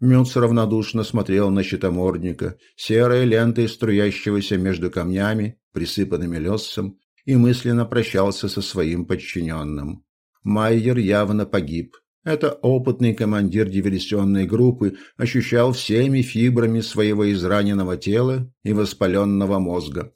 Мюц равнодушно смотрел на щитомордника, серой лентой струящегося между камнями, присыпанными лесом, и мысленно прощался со своим подчиненным. Майер явно погиб. Это опытный командир диверсионной группы ощущал всеми фибрами своего израненного тела и воспаленного мозга.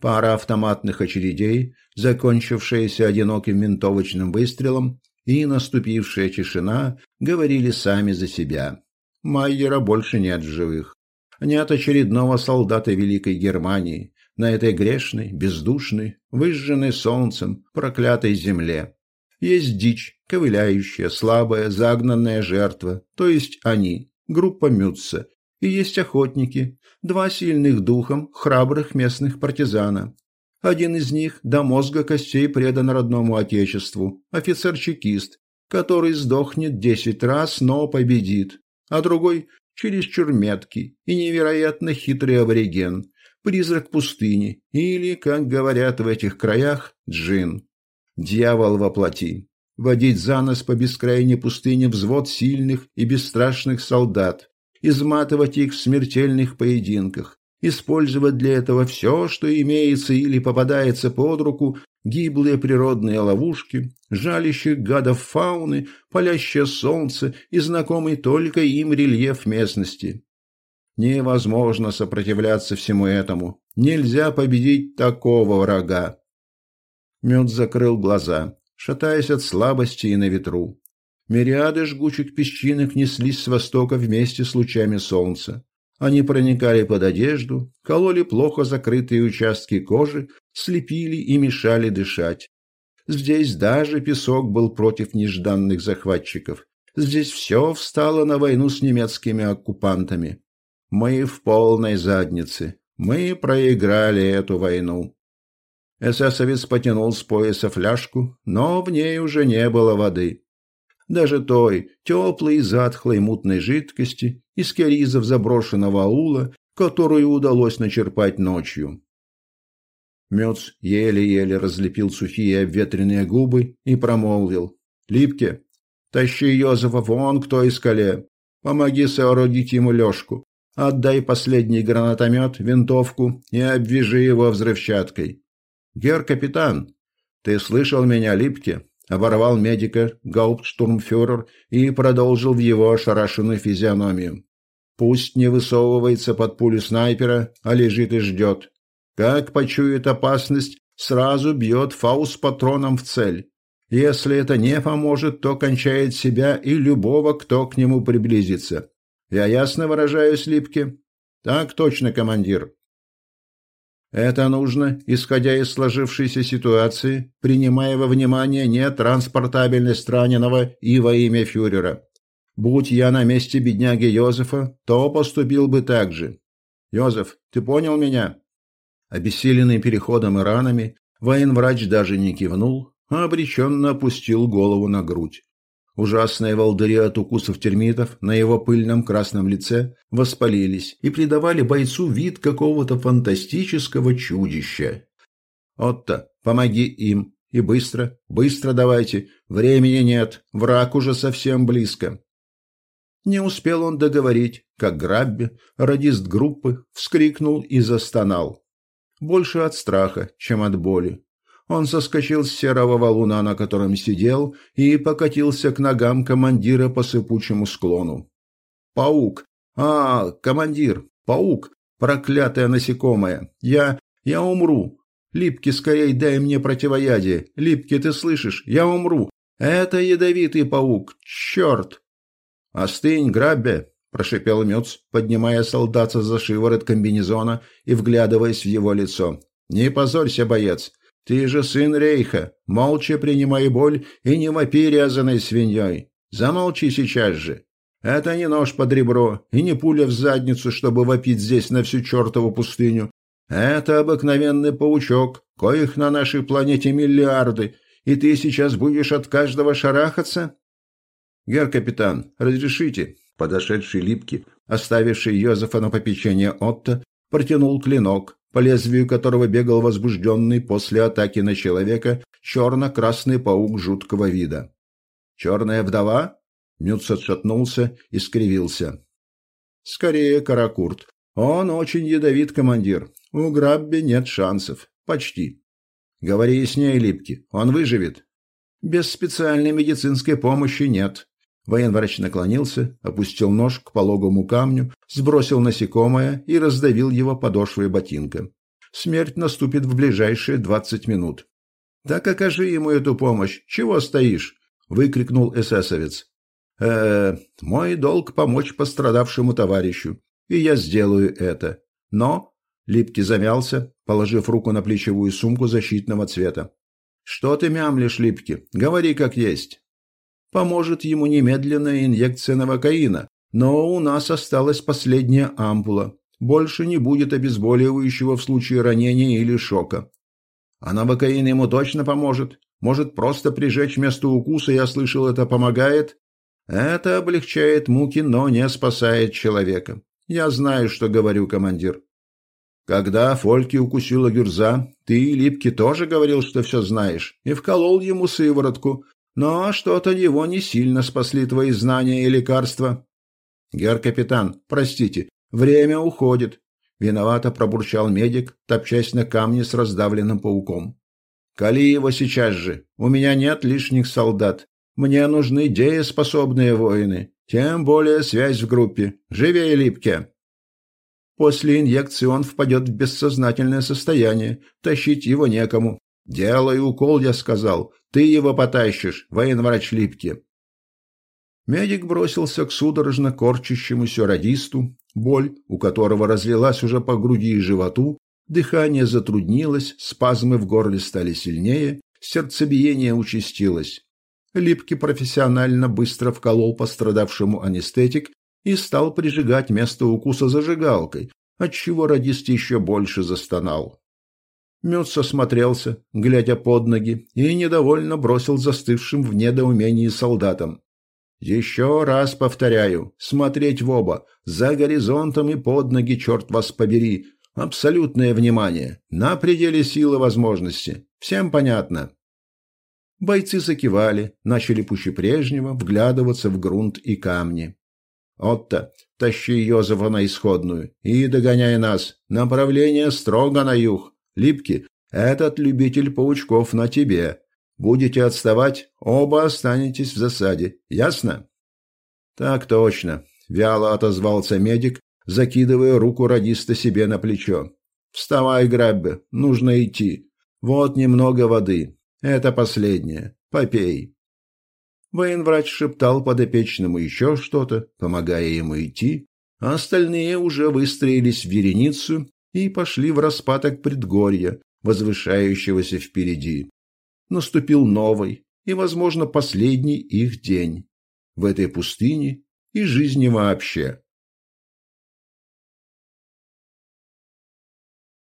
Пара автоматных очередей, закончившаяся одиноким винтовочным выстрелом, и наступившая тишина говорили сами за себя. Майера больше нет в живых. Нет очередного солдата Великой Германии на этой грешной, бездушной, выжженной солнцем, проклятой земле. Есть дичь, ковыляющая, слабая, загнанная жертва, то есть они, группа Мютца, и есть охотники, два сильных духом, храбрых местных партизана. Один из них до мозга костей предан родному отечеству, офицер-чекист, который сдохнет десять раз, но победит, а другой чересчур меткий и невероятно хитрый абориген, призрак пустыни или, как говорят в этих краях, джин. Дьявол во плоти. Водить за нос по бескрайней пустыне взвод сильных и бесстрашных солдат, изматывать их в смертельных поединках, использовать для этого все, что имеется или попадается под руку, гиблые природные ловушки, жалящих гадов фауны, палящее солнце и знакомый только им рельеф местности. Невозможно сопротивляться всему этому. Нельзя победить такого врага. Мед закрыл глаза, шатаясь от слабости и на ветру. Мириады жгучих песчинок неслись с востока вместе с лучами солнца. Они проникали под одежду, кололи плохо закрытые участки кожи, слепили и мешали дышать. Здесь даже песок был против нежданных захватчиков. Здесь все встало на войну с немецкими оккупантами. Мы в полной заднице. Мы проиграли эту войну. Эсэсовец потянул с пояса фляжку, но в ней уже не было воды даже той теплой, затхлой мутной жидкости из керизов заброшенного аула, которую удалось начерпать ночью. Мёц еле-еле разлепил сухие обветренные губы и промолвил. «Липке, тащи Йозефа вон к той скале. Помоги соорудить ему лёжку. Отдай последний гранатомет, винтовку и обвяжи его взрывчаткой. Гер-капитан, ты слышал меня, Липке? оборвал медика гауптштурмфюрер и продолжил в его ошарашенную физиономию. Пусть не высовывается под пулю снайпера, а лежит и ждет. Как почует опасность, сразу бьет фаус патроном в цель. Если это не поможет, то кончает себя и любого, кто к нему приблизится. Я ясно выражаюсь, Липке? Так точно, командир. Это нужно, исходя из сложившейся ситуации, принимая во внимание нетранспортабельность раненого и во имя фюрера. Будь я на месте бедняги Йозефа, то поступил бы так же. Йозеф, ты понял меня? Обессиленный переходом и ранами, военврач даже не кивнул, а обреченно опустил голову на грудь. Ужасные волдыри от укусов термитов на его пыльном красном лице воспалились и придавали бойцу вид какого-то фантастического чудища. «Отто, помоги им! И быстро, быстро давайте! Времени нет, враг уже совсем близко!» Не успел он договорить, как Грабби, радист группы, вскрикнул и застонал. Больше от страха, чем от боли. Он соскочил с серого валуна, на котором сидел, и покатился к ногам командира по сыпучему склону. «Паук! А, командир! Паук! Проклятое насекомое! Я... я умру! Липки, скорей дай мне противоядие! Липки, ты слышишь? Я умру! Это ядовитый паук! Черт!» «Остынь, Граббе!» – прошипел Мёц, поднимая солдата за шиворот комбинезона и вглядываясь в его лицо. «Не позорься, боец! Ты же сын Рейха, молча принимай боль и не вопи резаной свиньей. Замолчи сейчас же. Это не нож под ребро и не пуля в задницу, чтобы вопить здесь на всю чертову пустыню. Это обыкновенный паучок, коих на нашей планете миллиарды, и ты сейчас будешь от каждого шарахаться? Гер-капитан, разрешите? Подошедший Липки, оставивший Йозефа на попечение Отто, протянул клинок, по лезвию которого бегал возбужденный после атаки на человека черно-красный паук жуткого вида. «Черная вдова?» Мюц отшатнулся и скривился. Скорее, Каракурт. Он очень ядовит, командир. У Грабби нет шансов. Почти. Говори с ней, Липки. Он выживет. Без специальной медицинской помощи нет. Военврач наклонился, опустил нож к пологому камню, сбросил насекомое и раздавил его подошвой ботинка. Смерть наступит в ближайшие двадцать минут. «Так окажи ему эту помощь. Чего стоишь?» — выкрикнул эсэсовец. э, -э мой долг помочь пострадавшему товарищу, и я сделаю это. Но...» — Липки замялся, положив руку на плечевую сумку защитного цвета. «Что ты мямлишь, Липки? Говори как есть». «Поможет ему немедленная инъекция новокаина, но у нас осталась последняя ампула. Больше не будет обезболивающего в случае ранения или шока. А новокаин ему точно поможет. Может, просто прижечь место укуса, я слышал, это помогает? Это облегчает муки, но не спасает человека. Я знаю, что говорю, командир. Когда Фольки укусила Гюрза, ты, Липки, тоже говорил, что все знаешь, и вколол ему сыворотку, но что-то его не сильно спасли твои знания и лекарства. Гер-капитан, простите, время уходит. Виновато пробурчал медик, топчась на камне с раздавленным пауком. «Кали его сейчас же! У меня нет лишних солдат. Мне нужны дееспособные воины. Тем более связь в группе. Живее, Липке!» После инъекции он впадет в бессознательное состояние. Тащить его некому. «Делай укол», — я сказал. «Ты его потащишь, военврач Липки». Медик бросился к судорожно корчащемуся радисту, боль, у которого разлилась уже по груди и животу, дыхание затруднилось, спазмы в горле стали сильнее, сердцебиение участилось. Липкий профессионально быстро вколол пострадавшему анестетик и стал прижигать место укуса зажигалкой, отчего радист еще больше застонал. Мюц осмотрелся, глядя под ноги, и недовольно бросил застывшим в недоумении солдатам. Еще раз повторяю, смотреть в оба, за горизонтом и под ноги, черт вас побери. Абсолютное внимание, на пределе силы возможности. Всем понятно? Бойцы закивали, начали пуще прежнего вглядываться в грунт и камни. «Отто, тащи Йозефа на исходную и догоняй нас. Направление строго на юг. Липки, этот любитель паучков на тебе. Будете отставать, оба останетесь в засаде. Ясно? Так точно, вяло отозвался медик, закидывая руку радиста себе на плечо. Вставай, Граббе, нужно идти. Вот немного воды. Это последнее. Попей. Военврач шептал подопечному еще что-то, помогая ему идти, а остальные уже выстроились в вереницу и пошли в распадок предгорья, возвышающегося впереди наступил новый и, возможно, последний их день в этой пустыне и жизни вообще.